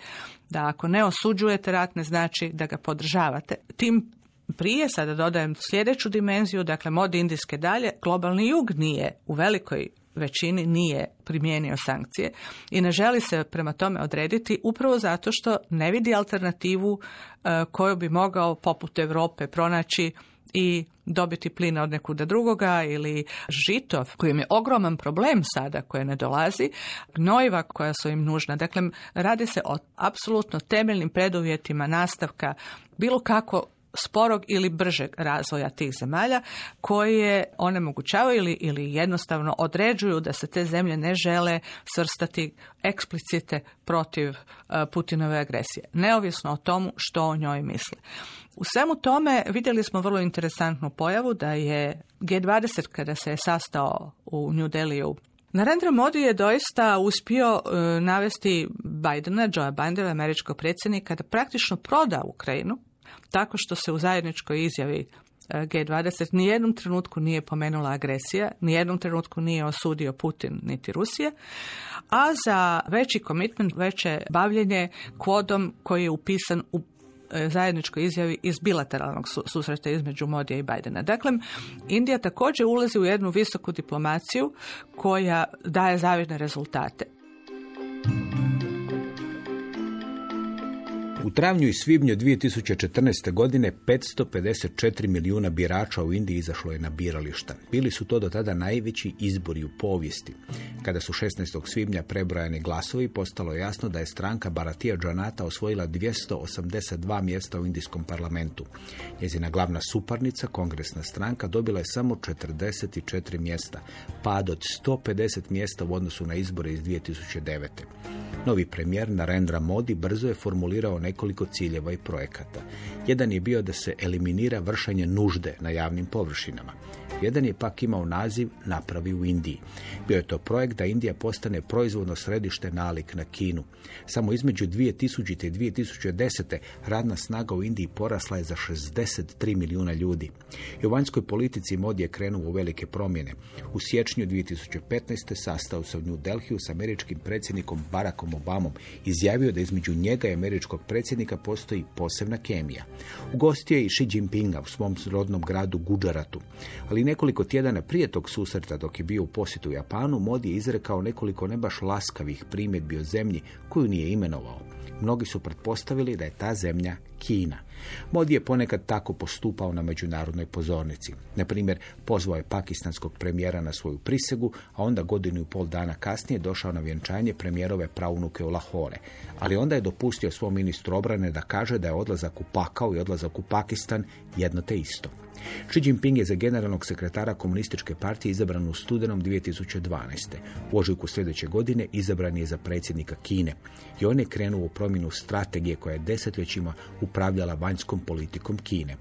Da ako ne osuđujete rat ne znači da ga podržavate. Tim prije, sada dodajem sljedeću dimenziju, dakle mod indijske dalje, globalni jug nije u velikoj većini nije primijenio sankcije i ne želi se prema tome odrediti upravo zato što ne vidi alternativu e, koju bi mogao poput Europe pronaći i dobiti plina od nekuda drugoga ili žito kojem je ogroman problem sada koje ne dolazi, gnojiva koja su im nužna. Dakle, radi se o apsolutno temeljnim preduvjetima nastavka bilo kako sporog ili bržeg razvoja tih zemalja koje onemogućavaju ili, ili jednostavno određuju da se te zemlje ne žele svrstati eksplicite protiv uh, Putinove agresije, neovisno o tomu što o njoj misle. U svemu tome vidjeli smo vrlo interesantnu pojavu da je G20 kada se je sastao u New Deliju Narendra Modi je doista uspio uh, navesti Bidena, Joe Bidena, američkog predsjednika, da praktično proda Ukrajinu tako što se u zajedničkoj izjavi e, G20 nijednom trenutku nije pomenula agresija, nijednom trenutku nije osudio Putin niti Rusije, a za veći komitment, veće bavljenje kodom koji je upisan u e, zajedničkoj izjavi iz bilateralnog susreta između Modija i Bajdena. Dakle, Indija također ulazi u jednu visoku diplomaciju koja daje zavidne rezultate. U travnju i svibnju 2014. godine 554 milijuna birača u Indiji izašlo je na birališta. Bili su to do tada najveći izbori u povijesti. Kada su 16. svibnja prebrojani glasovi, postalo je jasno da je stranka Baratija Džanata osvojila 282 mjesta u indijskom parlamentu. Njezina glavna suparnica, kongresna stranka, dobila je samo 44 mjesta, pad od 150 mjesta u odnosu na izbore iz 2009. Novi premijer Narendra Modi brzo je formulirao nekoliko ciljeva i projekata. Jedan je bio da se eliminira vršenje nužde na javnim površinama. Jedan je pak imao naziv Napravi u Indiji. Bio je to projekt da Indija postane proizvodno središte nalik na Kinu. Samo između 2000. i 2010. radna snaga u Indiji porasla je za 63 milijuna ljudi. I u vanjskoj politici Modi je krenuo u velike promjene. U siječnju 2015. sastao se u New Delhiju s američkim predsjednikom Barackom Obamom. Izjavio da između njega i američkog predsjednika postoji posebna kemija. Ugostio je i Xi Jinpinga u svom rodnom gradu Gujaratu. Ali nekoliko tjedana prije tog susreta dok je bio u posjetu Japanu, Modi je izrekao nekoliko ne baš laskavih primjedbi o zemlji koju nije imenovao. Mnogi su pretpostavili da je ta zemlja Kina. Modi je ponekad tako postupao na međunarodnoj pozornici. Na primjer, pozvao je pakistanskog premijera na svoju prisegu, a onda godinu i pol dana kasnije došao na vjenčanje premijerove praunuke u Lahore. Ali onda je dopustio svom ministru obrane da kaže da je odlazak u Pakao i odlazak u Pakistan jedno te isto. Xi Jinping je za generalnog sekretara komunističke partije izabran u studenom 2012. U ožujku sljedeće godine izabran je za predsjednika Kine i on je krenuo u promjenu strategije koja je desetljećima upravljala vanjskom politikom Kine.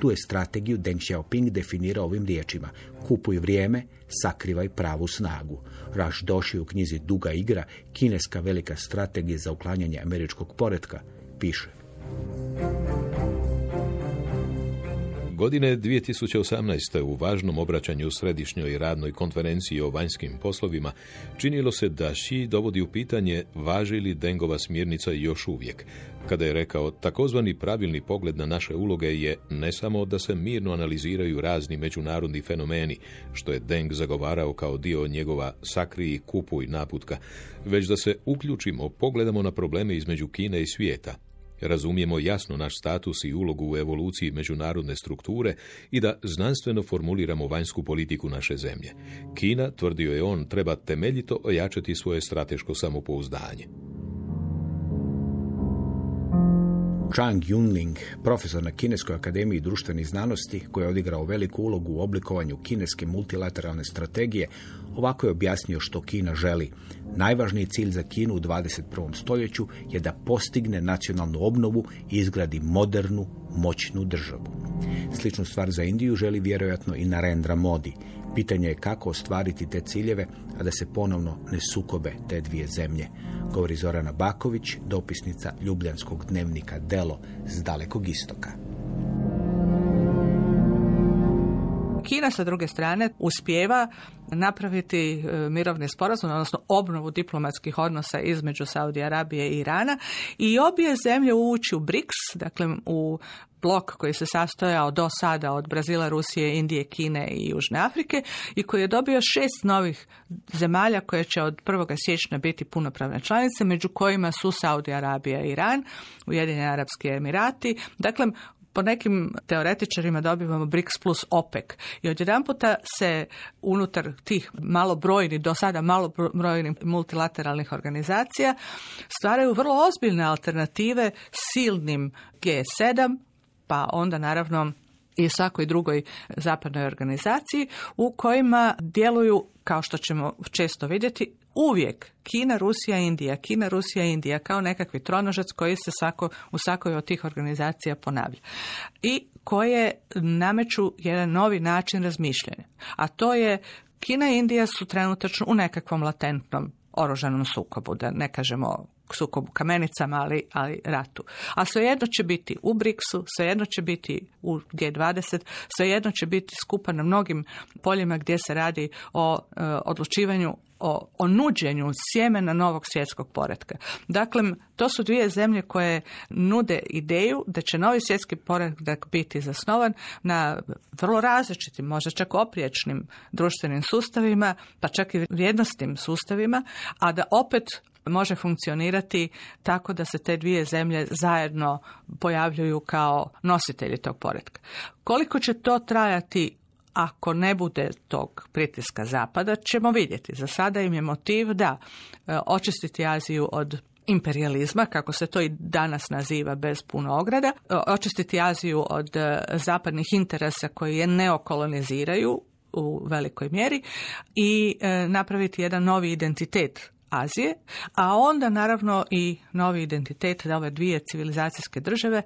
Tu je strategiju Deng Xiaoping definirao ovim riječima. Kupuj vrijeme, sakrivaj pravu snagu. Raš Doši u knjizi Duga igra, kineska velika strategija za uklanjanje američkog poretka, piše. Godine 2018. u važnom obraćanju središnjoj radnoj konferenciji o vanjskim poslovima činilo se da Xi dovodi u pitanje važi li Dengova smjernica još uvijek, kada je rekao takozvani pravilni pogled na naše uloge je ne samo da se mirno analiziraju razni međunarodni fenomeni, što je Deng zagovarao kao dio njegova sakri kupuj naputka, već da se uključimo, pogledamo na probleme između Kine i svijeta, razumijemo jasno naš status i ulogu u evoluciji međunarodne strukture i da znanstveno formuliramo vanjsku politiku naše zemlje. Kina, tvrdio je on, treba temeljito ojačati svoje strateško samopouzdanje. Chang Yunling, profesor na Kineskoj akademiji društvenih znanosti, koji je odigrao veliku ulogu u oblikovanju kineske multilateralne strategije, ovako je objasnio što Kina želi. Najvažniji cilj za Kinu u 21. stoljeću je da postigne nacionalnu obnovu i izgradi modernu, moćnu državu. Sličnu stvar za Indiju želi vjerojatno i Narendra Modi. Pitanje je kako ostvariti te ciljeve, a da se ponovno ne sukobe te dvije zemlje. Govori Zorana Baković, dopisnica Ljubljanskog dnevnika Delo s dalekog istoka. Kina sa druge strane uspijeva napraviti e, mirovni sporazum, odnosno obnovu diplomatskih odnosa između Saudije Arabije i Irana i obje zemlje ući u BRICS, dakle u blok koji se sastojao do sada od Brazila, Rusije, Indije, Kine i Južne Afrike i koji je dobio šest novih zemalja koje će od 1. siječnja biti punopravne članice, među kojima su Saudija Arabija i Iran, Ujedinjeni Arapski Emirati. Dakle, po nekim teoretičarima dobivamo BRICS plus OPEC. I odjedan puta se unutar tih malobrojnih, do sada malobrojnih multilateralnih organizacija stvaraju vrlo ozbiljne alternative silnim G7, pa onda naravno i svakoj drugoj zapadnoj organizaciji u kojima djeluju, kao što ćemo često vidjeti, uvijek Kina, Rusija, Indija, Kina, Rusija, Indija kao nekakvi tronožac koji se svako, u svakoj od tih organizacija ponavlja. I koje nameću jedan novi način razmišljanja. A to je Kina i Indija su trenutačno u nekakvom latentnom oružanom sukobu, da ne kažemo sukobu kamenicama, ali, ali ratu. A svejedno će biti u BRICS-u, svejedno će biti u G20, svejedno će biti skupa na mnogim poljima gdje se radi o e, odlučivanju o, o nuđenju sjemena novog svjetskog poretka. Dakle, to su dvije zemlje koje nude ideju da će novi svjetski poredak biti zasnovan na vrlo različitim, možda čak opriječnim društvenim sustavima, pa čak i vrijednostnim sustavima, a da opet može funkcionirati tako da se te dvije zemlje zajedno pojavljuju kao nositelji tog poretka. Koliko će to trajati ako ne bude tog pritiska zapada, ćemo vidjeti. Za sada im je motiv da e, očistiti Aziju od imperializma, kako se to i danas naziva bez puno ograda, e, očistiti Aziju od e, zapadnih interesa koji je neokoloniziraju u velikoj mjeri i napraviti jedan novi identitet Azije, a onda naravno i novi identitet da ove dvije civilizacijske države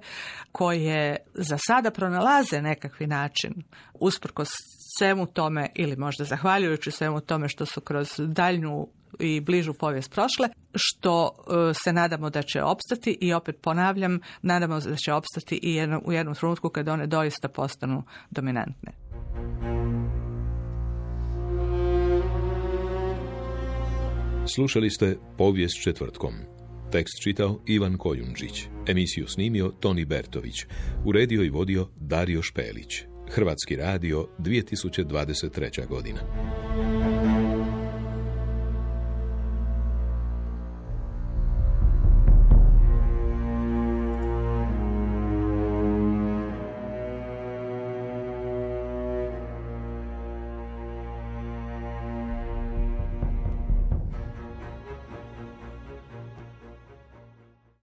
koje za sada pronalaze nekakvi način usprkos svemu tome ili možda zahvaljujući svemu tome što su kroz daljnju i bližu povijest prošle, što e, se nadamo da će opstati i opet ponavljam, nadamo se da će opstati i u jednom trenutku kad one doista postanu dominantne. Slušali ste Povijest četvrtkom. Tekst čitao Ivan Kojundžić. Emisiju snimio Toni Bertović. Uredio i vodio Dario Špelić. Hrvatski radio 2023. godina.